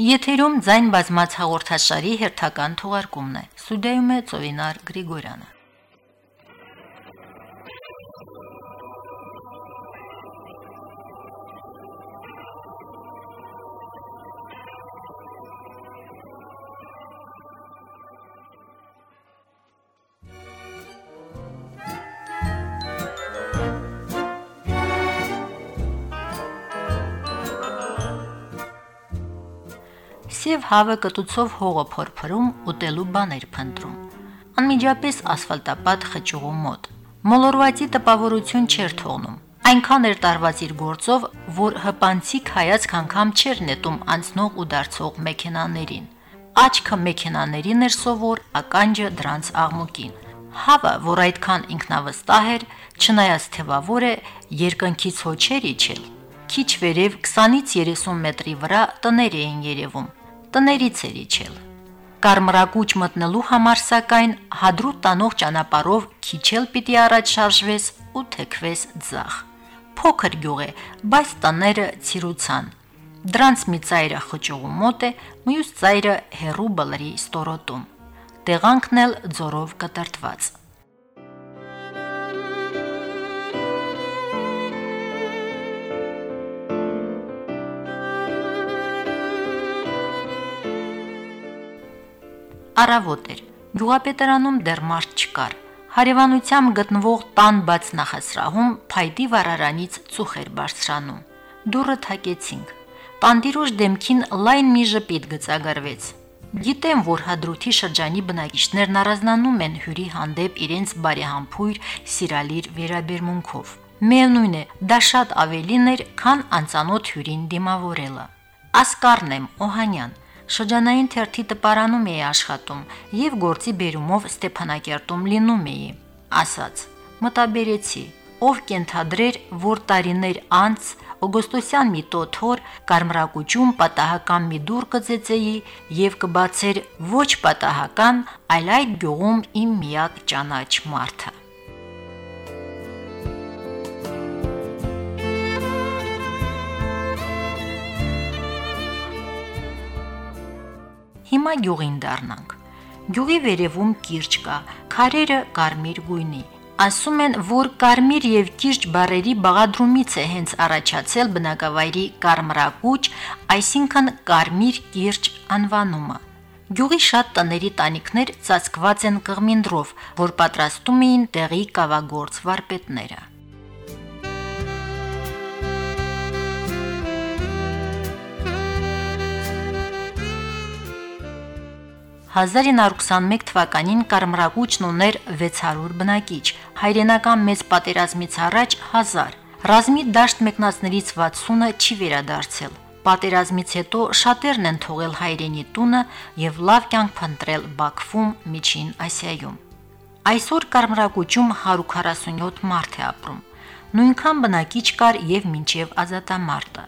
Եթերում ձայն բազմաց հաղորդաշարի հերթական թողարկումն է։ Ստուդիայում է Ծովինար Գրիգորյանը։ Սև հավը կտուցով հողը փորփրում, ուտելու բաներ փնտրում։ Անմիջապես ասֆալտապատ խճուղու մոտ։ Մոլորվածի տպավորություն չէր թողնում։ Այնքան էր տարված իր գործով, որ հպանցիկ հայացք անգամ չէր նետում անցնող ու դարձող մեքենաներին։ Աչքը մեքենաներին էր սովոր, ականջը դրանց աղմուկին։ Հավը, որ այդքան ինքնավստահ էր, չնայած թևավոր է, երկնքից հոչեր իջել։ Քիչ վերև 20-ից 30 մետրի վրա տներ էին երևում տներից էր իջել։ Կարմրակուճ մտնելու համար սակայն հադրուտ տանող ճանապարով քիչել պիտի առաջ շարժվես ու թեքվես ձախ։ Փոքր գյուղ է, բայց տները ցիրուցան։ Դրանց մի ծայրը խճուղու մոտ է, մյուս ծայրը հերու բլրի ստորոտում։ Տեղանքն էլ ձորով կտրտված։ Արավոտ էր։ Գյուղապետարանում դեռ մարդ չկար։ Հարևանությամբ գտնվող տան բաց նախասրահում փայտի վարարանից ծուխ էր բարձրանում։ Դուրը թակեցինք։ Տանդիրոջ դեմքին լայն մի ժպիտ գծագրվեց։ Գիտեմ, որ հադրութի շրջանի բնակիչներն առանձնանում են հյուրի հանդեպ իրենց բարեհամբույր, սիրալիր վերաբերմունքով։ Միևնույն է, դա շատ ավելին էր, քան անծանոթ հյուրին դիմավորելը։ Ասկարն եմ Օհանյան, շրջանային թերթի տպարանում էի աշխատում եւ գործի բերումով Ստեփանակերտում լինում էի, ասաց. մտաբերեցի, ով կենթադրեր, որ տարիներ անց օգոստոսյան մի տոթոր կարմրակուճում պատահական մի դուր կծեծեի եւ կբացեր ոչ պատահական, այլ այդ գյուղում իմ միակ ճանաչ մարդը։ Հիմա գյուղին դառնանք։ Գյուղի վերևում կիրճ կա, քարերը կարմիր գույնի։ Ասում են, որ կարմիր եւ կիրճ բարերի բաղադրումից է հենց առաջացել բնակավայրի կարմրակուճ, այսինքն կարմիր կիրճ անվանումը։ Գյուղի շատ տների տանիքներ ծածկված են կղմինդրով, որ պատրաստում էին տեղի կավագործ վարպետները։ 1921 թվականին Կարմրագուճն ուներ 600 բնակիչ, հայրենական մեծ պատերազմից առաջ 1000։ Ռազմի դաշտ մեկնածներից 60-ը չի վերադարձել։ Պատերազմից հետո շատերն են թողել հայրենի տունը եւ լավ կյանք փնտրել Բաքվում, Միջին Ասիայում։ Այսօր Կարմրագուճում 147 մարդ է ապրում։ Նույնքան բնակիչ կար եւ մինչեւ ազատամարտը։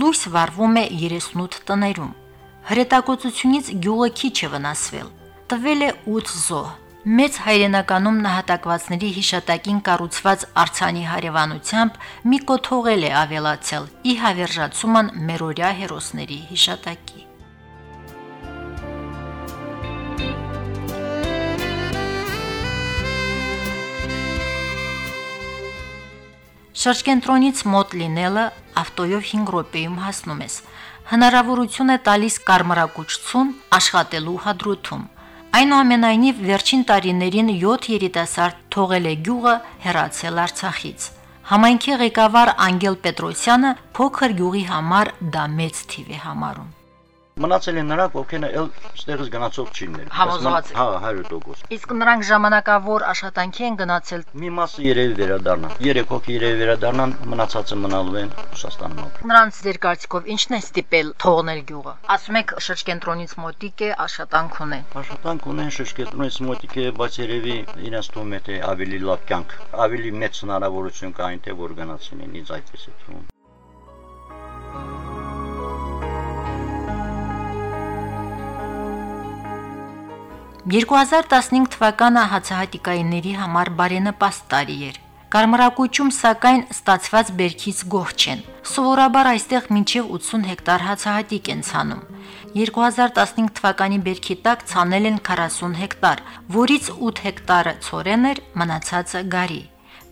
Լույս վառվում է 38 տներում։ Հրետակոծությունից գյուղը քիչ է վնասվել։ Տվել է 8 զոհ։ Մեծ հայրենականում նահատակվածների հիշատակին կառուցված արցանի հարևանությամբ մի կոթողել է ավելացել՝ ի հավերժացումն մերորյա հերոսների հիշատակի։ Շրջենտրոնից մոտ լինելը ավտոյով 5 րոպեում հասնում ես հնարավորություն է տալիս կարմրակուճցուն աշխատելու հադրութում։ Այնուամենայնիվ վերջին տարիներին 7 երիտասարդ թողել է գյուղը հեռացել Արցախից։ Համայնքի ղեկավար Անգել Պետրոսյանը փոքր գյուղի համար դա մեծ թիվ է համարում մնացել են նրանք, ովքեր էլ ստեղից գնացող չիններ։ Համոզված։ Հա, 100%։ Իսկ նրանք ժամանակավոր աշխատանքի են գնացել։ Մի մասը երևի վերադառնա։ Երեք հոգի երևի վերադառնան, մնացածը մնալու են Ռուսաստանում։ Նրանց ձեր կարծիքով ինչն է ստիպել թողնել գյուղը։ Ասում եք շրջկենտրոնից մոտիկ է, աշխատանք ունեն։ Աշխատանք ունեն շրջկենտրոնից մոտիկ է, բայց երևի իրենց թվում է թե ավելի լավ կյանք, ավելի մեծ հնարավորություն կա այնտեղ որ գնացին, ինձ այդպես է թվում։ 2015 թվականը հացահատիկայինների համար բարենպաստ տարի էր։ Կարմրակուճում սակայն ստացված բերքից գոհ չեն։ Սովորաբար այստեղ մինչև 80 հեկտար հացահատիկ են ցանում։ 2015 թվականի բերքի տակ ցանել են 40 հեկտար, որից 8 հեկտարը ցորեն էր, մնացածը գարի։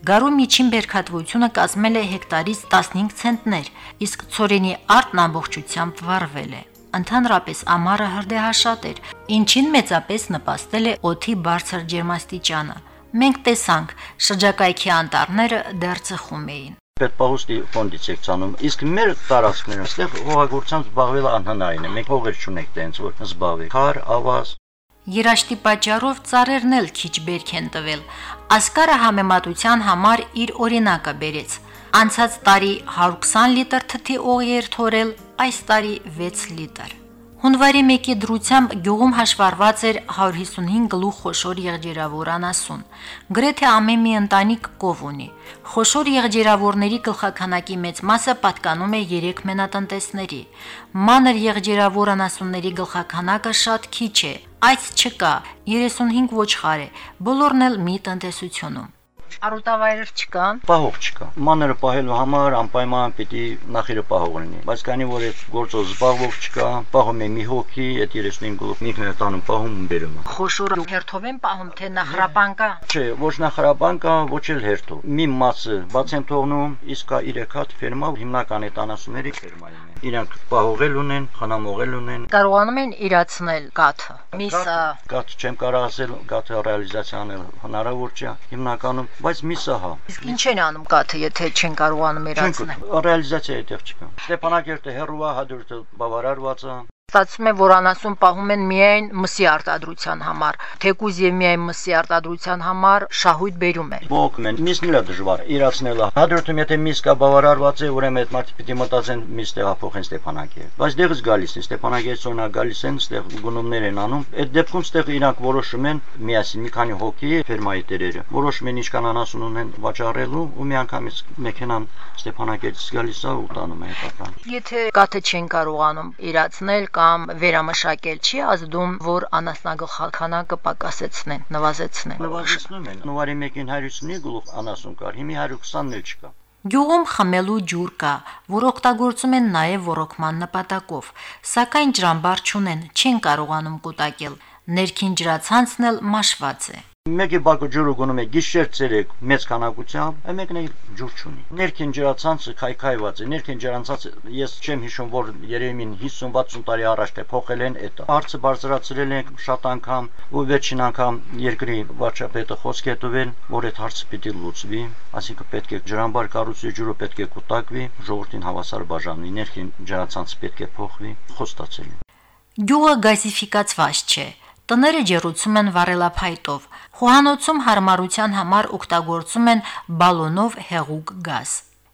Գարու միջին բերքատվությունը կազմել է հեկտարից 15 ցենտներ, իսկ ցորենի արտն ամբողջությամբ վառվել է ընդհանրապես ամառը հրդեհաշատ էր, ինչին մեծապես նպաստել է օթի բարձր ջերմաստիճանը։ Մենք տեսանք, շրջակայքի անտառները դեռ ծխում էին։ Պետպահուստի ֆոնդից եք ցանում։ Իսկ մեր տարածքներն այստեղ հողագործությամբ զբաղվելը անհնարին է։ Մենք հողեր չունենք տենց որ զբաղվենք։ Քար, ավազ, Երաշտի պատճառով ծառերն էլ քիչ բերք են տվել։ Ասկարը համեմատության համար իր օրինակը բերեց։ Անցած տարի 120 լիտր թթի օղի էր թորել, այս տարի 6 լիտր։ Հունվարի 1-ի դրությամբ գյուղում հաշվառված էր 155 գլուխ խոշոր եղջերավոր անասուն։ Գրեթե ամեն մի ընտանիք կով ունի։ Խոշոր եղջերավորների գլխականակի մեծ մասը պատկանում է 3 մենատնտեսների։ Մանր եղջերավոր անասունների գլխականակը շատ քիչ է։ Այս չկա, 35 ոչխար է, բոլորն էլ մի տնտեսությունում։ Արուտավայրեր չկան։ Պահող չկա։ Մանրը պահելու համար անպայման պիտի նախիրը պահող լինի։ Բայց քանի որ այդ գործով զբաղվող չկա, պահում է մի հոգի, այդ 35 գլուխ ինքն է տանում պահում ու բերում։ Խոշորը հերթով են պահում, թե նախրապան կա։ Չէ, ոչ նախրապան կա, ոչ էլ հերթով։ Մի մասը բաց են թողնում, իսկ կա 3 հատ ֆերմա, հիմնական այդ անասունների ֆերմայում է։ Իրանք պահողել ունեն, խնամողել ունեն։ Կարողանում են իրացնել գաթը։ Միսը Գաթ չեմ կարող ասել, գաթը ռեալիզացիա անել հնարավոր չէ հիմնականում, բայց միսը հա։ Իսկ ինչ են անում գաթը, եթե չեն կարողանում իրացնել։ Ռեալիզացիա այդտեղ չկա։ Ստեփանակերտը հերուա հադրուտը բավարարված է։ Ստացվում է, որ անասուն պահում են միայն մսի արտադրության համար, թեկուզ եւ միայն մսի արտադրության համար շահույթ բերում են։ Բողոքում են, միսն էլ է դժվար իրացնելը։ Հադրուտում եթե միս կա բավարարված է, ուրեմն այդ մարդը պիտի մտածեն միս տեղափոխեն Ստեփանակերտ։ Բայց դեղից գալիս են, Ստեփանակերտից օրինակ գալիս են, ստեղ գնումներ են անում։ Այդ դեպքում ստեղ իրանք որոշում են միասին մի քանի հոգի ֆերմայի տերերը։ Որոշում են ինչքան անասուն ունեն վաճառելու ու միանգամից մեքենան Ստեփանակերտից գալիս է ու տանում է հետապան։ Եթե գաթը չեն կարողանում իրացնել կամ վերամշակել չի ազդում, որ անասնագլխականակը պակասեցնեն, նվազեցնեն։ Նվազեցնում են։ Նոյարի 1-ին 150 գլուխ անասուն կար, հիմի 120-ն էլ չկա։ Գյուղում խմելու ջուր կա, որ օգտագործում են նաև ռոռոկման նպատակով, սակայն ջրամբար չունեն, չեն կարողանում կուտակել։ Ներքին ջրացանցն էլ մաշված է։ Մեկի բակը ջուրը գնում է գիշեր ցերեկ մեծ քանակությամբ, այ մեկն էլ ջուր չունի։ Ներքին ջրացանցը քայքայված է, ներքին ջրանցանցը ես չեմ հիշում, որ երևին 50-60 տարի առաջ թե փոխել են այդ։ Հարցը բարձրացրել են շատ անգամ ու վերջին անգամ երկրի վարչապետը խոսք է տվել, որ այդ հարցը պիտի լուծվի, ասիկա պետք է ջրամբար կառուցի, ջուրը պետք է կուտակվի, ժողովրդին հավասար բաժանվի, ներքին ջրացանցը պետք է փոխվի, խոստացել։ Գյուղը գազիֆիկացված չէ։ Տները ջերուցում են վառելափայտով։ Խոհանոցում հարմարության համար օգտագործում են բալոնով հեղուկ գազ։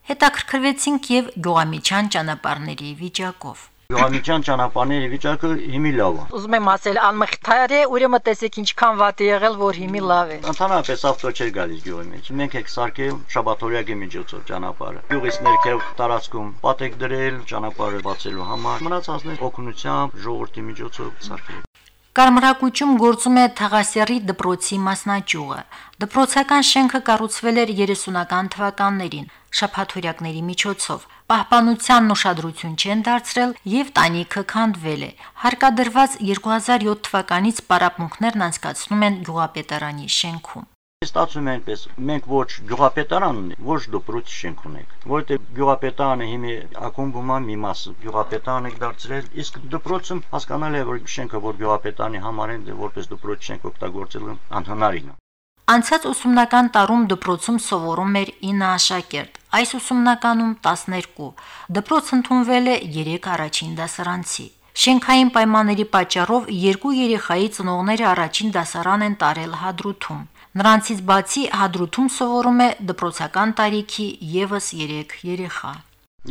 Հետաքրքրվեցինք եւ գյուղամիջան ճանապարհների վիճակով։ Գյուղամիջան ճանապարհների վիճակը հիմի լավ է։ Ուզում եմ ասել անմխիթար է, ուրեմն տեսեք ինչքան վատ է եղել, որ հիմի լավ է։ Ընդհանրապես ավտո չէր գալիս գյուղի մեջ։ Մենք եք սարքել շաբաթօրյակի միջոցով ճանապարհը։ Գյուղից ներքև տարածքում պատեք դրել ճանապարհը բացելու համար։ Մնացածներ օգնությամբ ժողովրդի միջոցով սարքել։ Կարմրակուճում գործում է Թաղասերի դպրոցի մասնաճյուղը։ Դպրոցական շենքը կառուցվել էր 30-ական թվականներին շփաթորյակների միջոցով։ Պահպանությանն ուշադրություն չեն դարձրել եւ տանիքը քանդվել է։ Հարկադրված 2007 թվականից պարապմունքներն անցկացնում են գյուղապետարանի շենքում։ Ստացվում է այնպես, մենք ոչ գյուղապետարան ունենք, ոչ դպրոց շենք ունենք, որտեղ գյուղապետարանը հիմի ակումբում է մի մաս գյուղապետարան եք դարձրել, իսկ դպրոցում հասկանալի է, որ շենքը որ գյուղապետարանի համար են, որպես դպրոց շենք օգտագործելը անհնարին է։ Անցած ուսումնական տարում դպրոցում սովորում էր 9 աշակերտ, այս ուսումնականում 12։ Դպրոց ընդունվել է 3 առաջին դասարանցի։ Շենքային պայմանների պատճառով երկու երեխայի ծնողները առաջին դասարան են տարել Հադրութում։ Նրանցից բացի Հադրութում սովորում է դպրոցական տարիքի եւս 3 երեխա։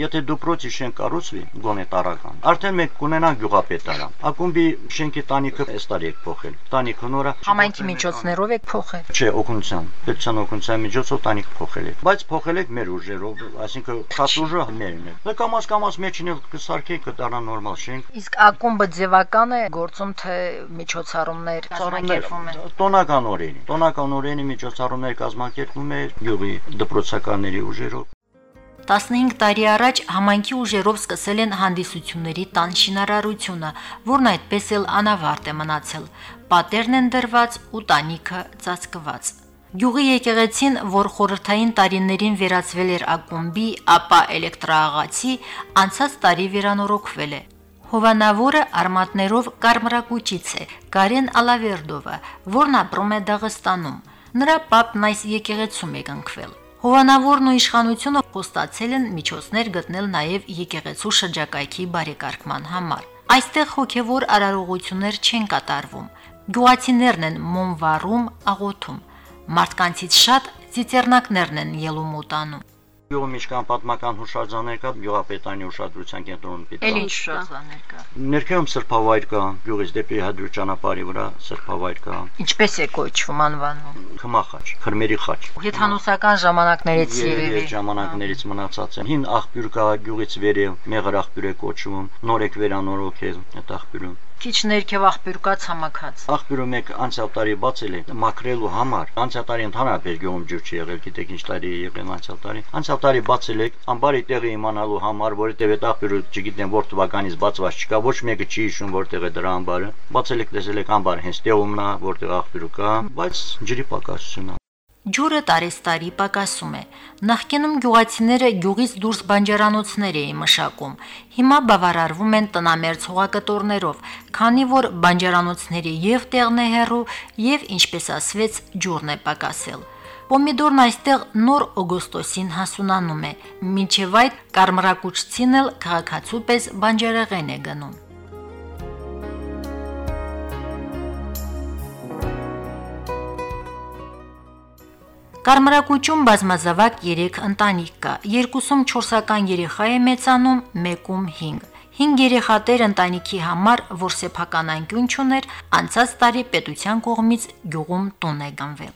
Եթե դուպրոցի շենք կառուցվի, գոնե տարական, արդեն մենք կունենանք գյուղապետարան։ Ակումբի շենքի տանիքը այս տարի եք փոխել։ Տանիքը նորա Համայնքի միջոցներով եք փոխել։ Չէ, օգնության, պետության օգնության միջոցով տանիք փոխել եք։ Բայց փոխել եք մեր ուժերով, այսինքն շատ ուժը մերն է։ Դե կամաց կամաց մեջին էլ կսարքեի կդառնա նորմալ շենք։ Իսկ ակումբը ձևական է գործում թե միջոցառումներ կազմակերպվում են։ Տոնական օրենի, տոնական օրենի միջոցառումներ կազմակերպվում է գյուղի դպրոցականների ուժերով։ 15 տարի առաջ համայնքի ուժերով սկսել են հանդիսությունների տան շինարարությունը, որն այդպես էլ անավարտ է մնացել։ Պատերն են դրված ու տանիքը ծածկված։ Գյուղի եկեղեցին, որ խորհրդային տարիներին վերածվել էր ակումբի, ապա էլեկտրաաղացի, անցած տարի վերանորոգվել է։ Հովանավորը արմատներով կարմրակուճից է, Կարեն Ալավերդովը, որն ապրում է Դաղստանում։ Նրա պապն այս եկեղեցում է կնքվել։ Հովանավորն ու իշխանությունը խոստացել են միջոցներ գտնել նաև եկեղեցու շրջակայքի բարեկարգման համար։ Այստեղ հոգևոր արարողություններ չեն կատարվում։ Գյուղացիներն են մոմ վառում, աղոթում։ Մարդկանցից շատ ծիծեռնակներն են ելում ու տանում։ Գյուղում ինչքան պատմական հուշարձաններ կա, գյուղապետանի ուշադրության կենտրոնում պետք Էլ է։ ինչ շրջաններ կա։ Ներքևում սրբավայր կա, գյուղից դեպի հադրու ճանապարհի վրա սրբավայր կա, Ինչպես է կոչվում անվանում։ խմախաչ, խրմերի խաչ։ Եթանոսական ժամանակներից Երևի ժամանակներից մնացած են։ Հին աղբյուր կա գյուղից վերև, մեղր աղբյուր է կոչվում, նոր եք վերանորոգել այդ աղբյուրում։ Քիչ ներքև աղբյուր կա ցամաքած։ Աղբյուրը մեկ անցյալ տարի բացել է մաքրելու համար։ Անցյալ տարի ընդհանրապես գյուղում ջուր չի եղել, գիտեք ինչ տարի է եղել անցյալ տարի։ Անցյալ տարի բացել եք ամբարի տեղը իմանալու համար, որովհետև այդ աղբյուրը չգիտեմ որ թվականից բացված չկա, ոչ մեկը չի հիշում որտեղ է դրա ամբարը։ Բացել եք, տեսել եք ամբար հենց տեղումն է, որտեղ աղբյուրը կա, բայց ջրի պակասություն է։ Ջուրը տարեստարի պակասում է։ Նախկինում գյուղացիները գյուղից դուրս բանջարանոցներ էին մշակում։ Հիմա բավարարվում են տնամերձ հողակտորներով, քանի որ բանջարանոցների եւ տեղն է հեռու, եւ ինչպես ասվեց, ջուրն է պակասել։ Պոմիդորն այստեղ նոր օգոստոսին հասունանում է, մինչև այդ կարմրակուճցին էլ քաղաքացու պես բանջարեղեն է գնում։ Կարմրակուճում բազմազավակ 3 ընտանիք կա։ Երկուսում 4-ական երեխա է մեծանում, մեկում 5։ 5 երեխատեր ընտանիքի համար, որ սեփական անկյուն չուներ, անցած տարի պետության կողմից գյուղում տուն է գնվել։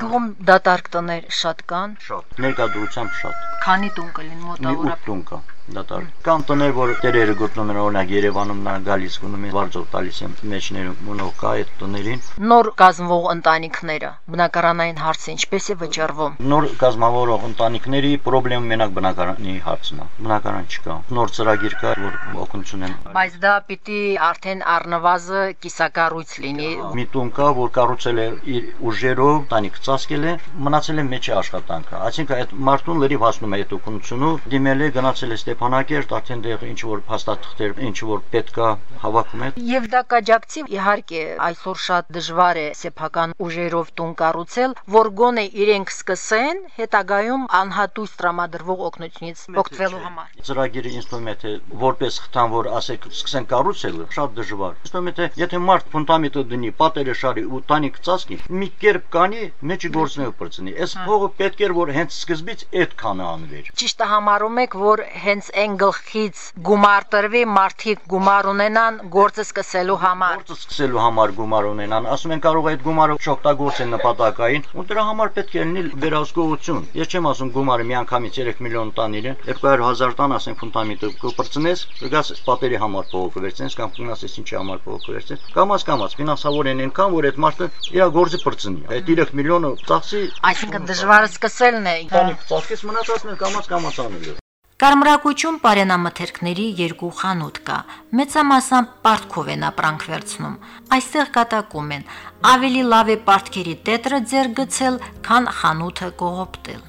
Գյուղում դատարկ տներ շատ կան։ Շատ։ Ներկայությամբ շատ։ Քանի տուն կլին մոտավորապես։ 8 տուն կա դատար։ Կան տներ, որ տերերը գտնում են օրինակ Երևանում նա գալիս գնում են վարձով տալիս են մեջներում ունող կա այդ տներին։ Նոր կազմվող ընտանիքները բնակարանային հարցը ինչպես է վճարվում։ Նոր կազմավորող ընտանիքների խնդրեմ մենակ բնակարանի հարցն է։ Բնակարան չկա։ Նոր ծրագիր կա, որ օգնություն են Բայց դա պիտի արդեն առնվազը կիսակառույց լինի։ մի տուն կա, որ կառուցել է իր ուժերով, տանիք ծածկել է, մնացել է մեջի աշխատանքը։ Այսինքն այդ մարդուն լրիվ հասնում է այդ օգնությունով, դիմել է, գնացել է Ստեփանակերտ, արդեն դեղ ինչ որ փաստաթղթեր, ինչ որ պետք է հավաքում է։ Եվ դա կաջակցի իհարկե այսօր շատ դժվար է սեփական ուժերով տուն կառուցել, որ գոնե իրենք սկսեն հետագայում անհատույց տրամադրվող օգնությունից օգտվելու համար։ Ծրագիրը թե որպես խթան որ ասեք սկսեն կառուցել, շատ դժվար։ թե եթե մարդ ֆունդամենտը դնի, պատերը շարի ու տանիք ծածկի, մի կերպ կանի, մեջի գործնելու բրծնի։ Այս փողը պետք էր որ հենց սկզբից այդքանը անվեր։ Ճիշտ համարում եք, որ հենց այն գլխից գումար տրվի, մարդիկ գումար ունենան գործը սկսելու համար։ Գործը սկսելու համար գումար ունենան, ասում են կարող է այդ գումարը չօգտագործեն նպատակային, ու դրա համար պետք է լինի վերահսկողություն։ Ես չեմ ասում գումարը միանգամից 3 միլիոն տան իրեն, 200.000 տան ասենք ֆունդամենտը կպրծնես, կգաս պատերի համար փողը կվերցնես կամ կգնաս ինչի համար փողը կվերցնես։ Կամաց կամաց ֆինանսավոր են այնքան, որ այդ մարդը իր գործը պրծնի։ Այդ 3 միլիոնը ծախսի, Այսինքն դժվարը սկսելն է։ տանիք ծածկես մնացածն էլ կամաց կամաց անելու։ Կարմրակուճում պարենամթերքների երկու խանութ կա։ Մեծամասամբ պարտքով են ապրանք վերցնում։ Այստեղ կատակում են։ Ավելի լավ է պարտքերի տետրը ձեր գցել, քան խանութը կողոպտել։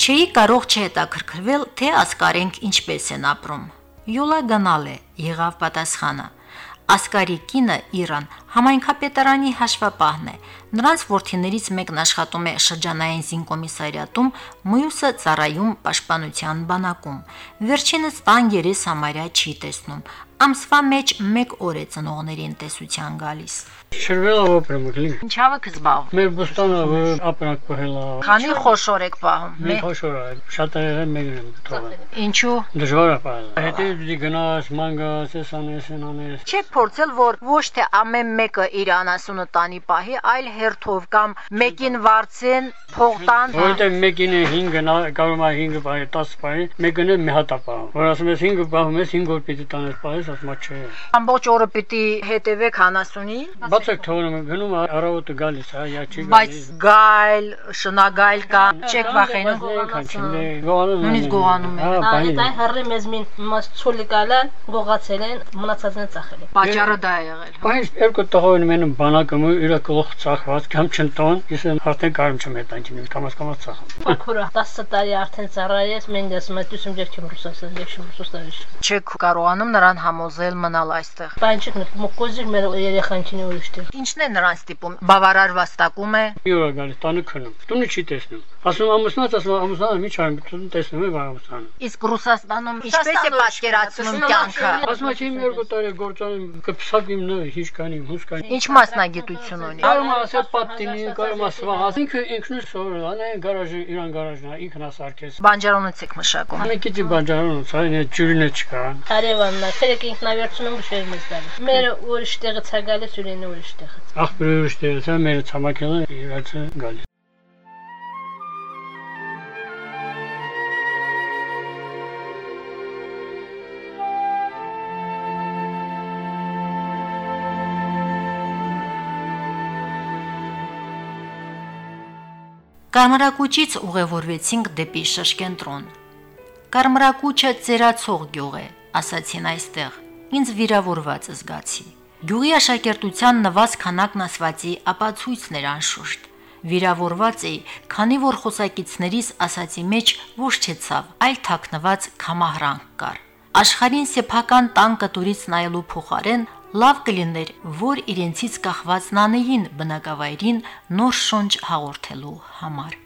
Չէի կարող չհետաքրքրվել, թե ասկարենք ինչպես են ապրում։ Յուլա գնալ է, եղավ պատասխանը։ Ասկարի կինը Իրան համայնքապետարանի հաշվապահն է։ Նրանց ворթիներից մեկն աշխատում է շրջանային զինկոմիսարիատում, մյուսը ծառայում պաշտպանության բանակում։ Վերջինս տան երես համարյա չի տեսնում։ Ամսվա մեջ 1 օր է ծնողներին տեսության գալիս։ Շրվել ապրում գլի։ Ինչավը կզբաղ։ Մեր բստանը որ ապրանք պահելա։ Քանի խոշոր եք պահում։ Մի խոշոր է, շատերը մեկն եմ թողել։ Ինչու։ Դժվար է պահել։ Հետո դի գնաս, մանգաս, էսանես, անես։ Չեք փորձել, որ ոչ թե ամեն մեկը իր անասունը տանի պահի, այլ հերթով կամ մեկին վարձեն, փող տան։ Որտեղ մեկին է 5-ը, կարող է 5-ը պահի, 10 պահի, մեկն է մի հատ պահում։ Որ ասում ես 5-ը պահում ես, 5 օր պիտի տանես պահես, ասում չէ։ Ամբողջ օրը պիտի հետևեք անասունին։ Բաց եք թողնում, գնում առավոտը գալիս, հա, յա չի Բայց գայլ, շնագայլ կա, չեք վախենում։ Նույնիսկ գողանում Հա, եք։ բանի։ Այդ հրի մեզ մին մաս ցոլի կալան գողացել են մնացածն ծախել են։ Պաճառը դա է եղել։ Բայց երկու տղոն մեն բանակը մը իր գլխ ծախված կամ չընտոն, ես արդեն կարում չեմ այդ այնքին կամաց կամաց ծախում։ Բաքուրա 10 տարի արդեն ծառայես, մենք ասում ենք դուսում դեպք չեմ ռուսաստան, դեպք չեմ ռուսաստան։ Չեք կարողանում նրան համոզել մնալ այստեղ։ Բանջիկ մոկոզիկ մեր երեխան չինի ուրիշտեղ։ Ինչն է նրան ստիպում։ Բավարար վաստակում է։ Մի օր գալիս տանը քնում։ Տունը չի տեսնում։ Ասում ամուսնաց, ասում ամուսնանը մի չարում, տուն տեսնում է վար ամուսնանը։ Իսկ Ռուսաստանում ինչպես է պատկերացնում կյանքը։ Ասում է իմ երկու տարի գործանում կփսակիմ նո հիշկանիմ, հուսկանիմ։ Ինչ մասնագիտություն ունի։ Կարում ասել պատտինի, կարում է սվաղած։ Ինքը ինքն է սովորել, անեն գարաժը, իրան գարաժն է, ինքն է սարքես։ Բանջարոնից եք մշակում։ Ամեն քիչ բանջարون, ցայնը ջուրինը չկա։ Արևանն է, թերեք ինքնավերցնում բշեր մեզ տալի։ Մեր ուրիշ տեղից է գալիս, ուրինը ուրիշ տեղից։ Ախպերը ուրիշ տեղից է, մեր ցամաքելը իրացը գալիս։ Կարմրակուճից ուղևորվեցինք դեպի Շաշկենտրոն։ Կարմրակուճը ծերացող գյուղ է, ասացին այստեղ։ Ինձ վիրավորված զգացի։ Գյուղի աշակերտության նվազ քանակն ասվածի ապացույցն էր անշուշտ։ Վիրավորված էի, քանի որ խոսակիցներիս ասացի մեջ ոչ թե ցավ, այլ թաքնված կամահրանք կար։ Աշխարհին սեփական տան կտուրից նայելու փոխարեն լավ կլիներ, որ իրենցից կախված նանեին բնակավայրին նոր շունչ հաղորդելու համար։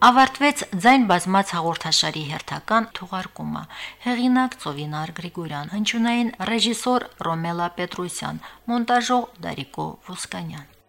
Ավարտվեց ձայն բազմած հաղորդաշարի հերթական թողարկումը։ Հեղինակ Ծովինար Գրիգորյան, հնչյունային ռեժիսոր Ռոմելա Պետրոսյան, մոնտաժող Դարիկո Ոսկանյան։